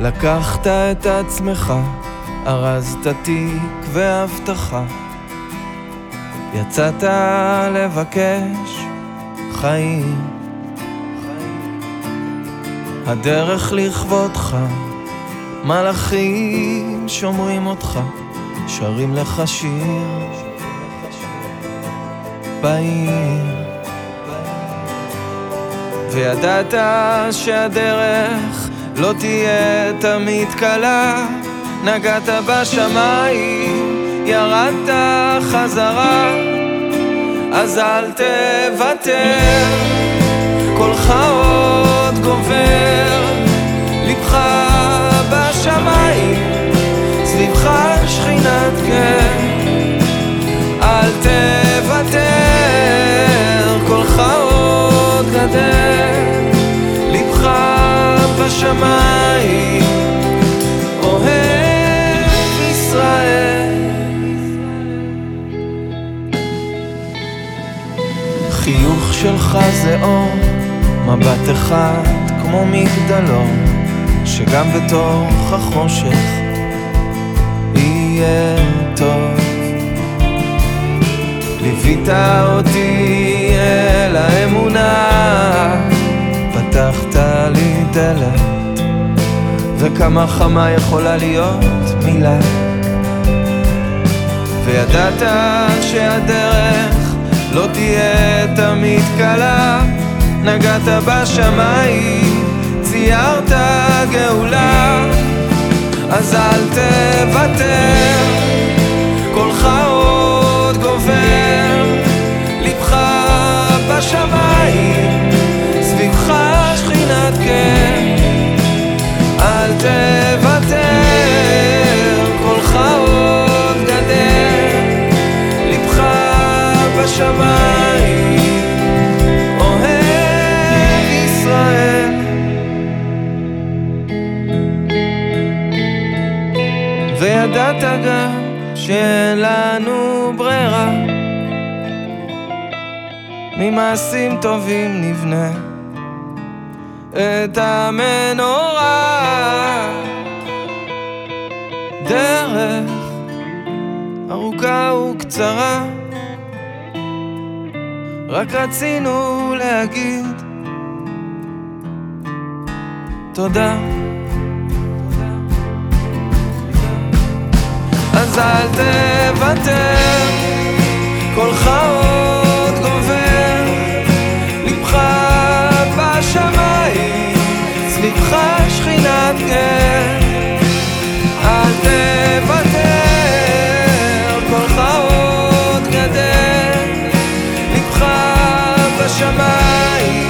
לקחת את עצמך, ארזת תיק והבטחה. יצאת לבקש חיים. הדרך לכבודך, מלאכים שומרים אותך, שרים לך שיר בעיר. וידעת שהדרך לא תהיה תמיד קלה, נגעת בשמיים, ירדת חזרה, אז אל תוותר, קולך עוד בשמיים, אוהב ישראל. חיוך שלך זה אור, מבט אחד כמו מגדלור, שגם בתוך החושך יהיה וכמה חמה יכולה להיות מילה. וידעת שהדרך לא תהיה תמיד קלה, נגעת בשמיים, ציירת גאולה, אז אל תוותר, בשמיים, אוהב ישראל. וידעת גם שאין לנו ברירה. ממעשים טובים נבנה את המנורה. דרך ארוכה וקצרה רק רצינו להגיד תודה. אז אל תוותר, בשמיים